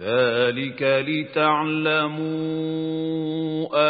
ذلك لتعلموا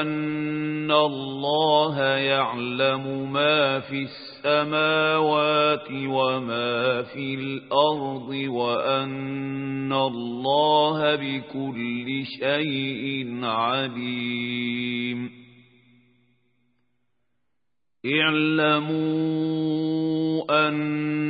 أن الله يعلم ما في السماوات وما في الأرض وأن الله بكل شيء عليم. اعلموا أن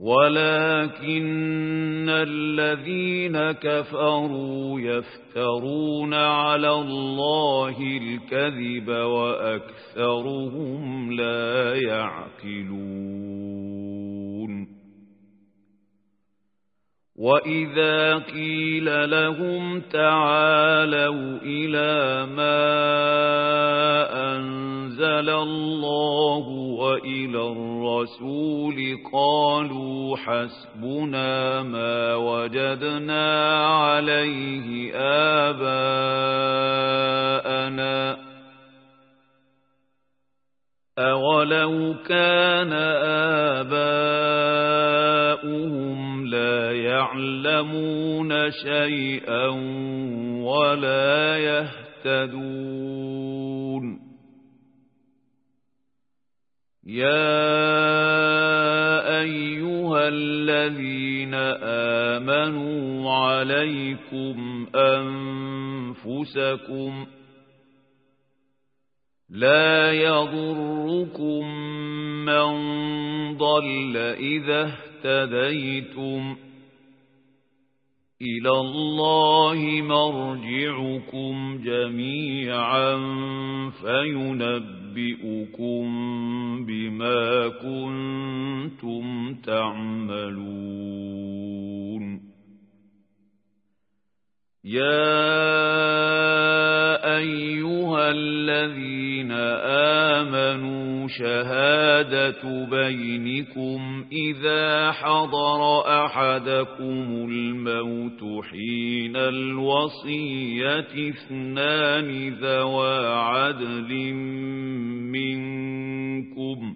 ولكن الذين كفروا يفترون على الله الكذب وأكثرهم لا يعقلون. وإذا قيل لهم تعالوا إلى ما أنزل الله وإلى الرسول قالوا حسبنا ما وجدنا عليه آباءنا أولو كان آباؤهم لا يعلمون شيئا ولا يهتدون يا أيها الذين آمنوا عليكم أنفسكم لا يضركم من ضل إذا اهتديتم إلى الله مرجعكم جميعا فينبئكم بما كنتم تعملون. يا أيها الذين شهادة بينكم إذا حضر أحدكم الموت حين الوصية اثنان ذوى عدل منكم.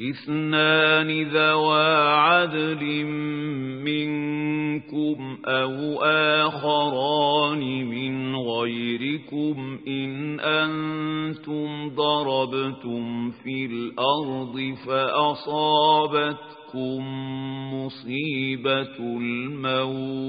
اثنان ذوى عدل منكم أو آخران من غيركم إن أنتم ضربتم في الأرض فأصابتكم مصيبة الموت.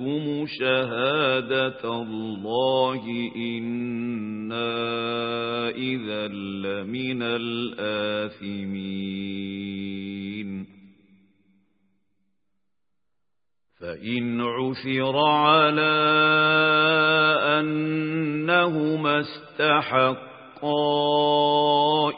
نكتم شهادة الله إنا إذا لمن الآثمين فإن عثر على أنهما استحق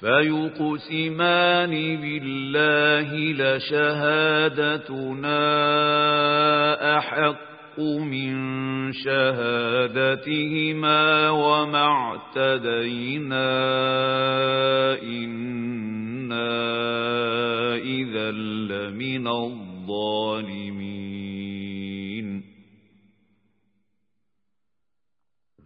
فيقسمان بالله لشهادتنا أحق من شهادتهما وما اعتدينا إنا إذا لمن الظالمين